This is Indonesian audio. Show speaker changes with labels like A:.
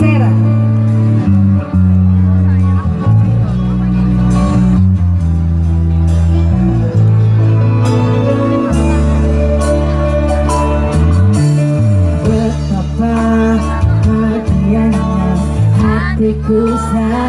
A: geser Betapa bahagianya hatiku saat